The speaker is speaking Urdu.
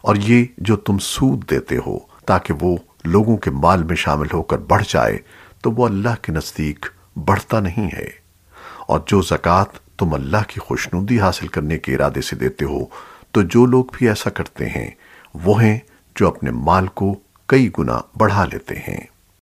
اور یہ جو تم سود دیتے ہو تاکہ وہ لوگوں کے مال میں شامل ہو کر بڑھ جائے، تو وہ اللہ کے نزدیک بڑھتا نہیں ہے۔ اور جو زکوٰۃ تم اللہ کی خوشنودی حاصل کرنے کے ارادے سے دیتے ہو، تو جو لوگ بھی ایسا کرتے ہیں، وہ ہیں جو اپنے مال کو کئی گنا بڑھا لیتے ہیں۔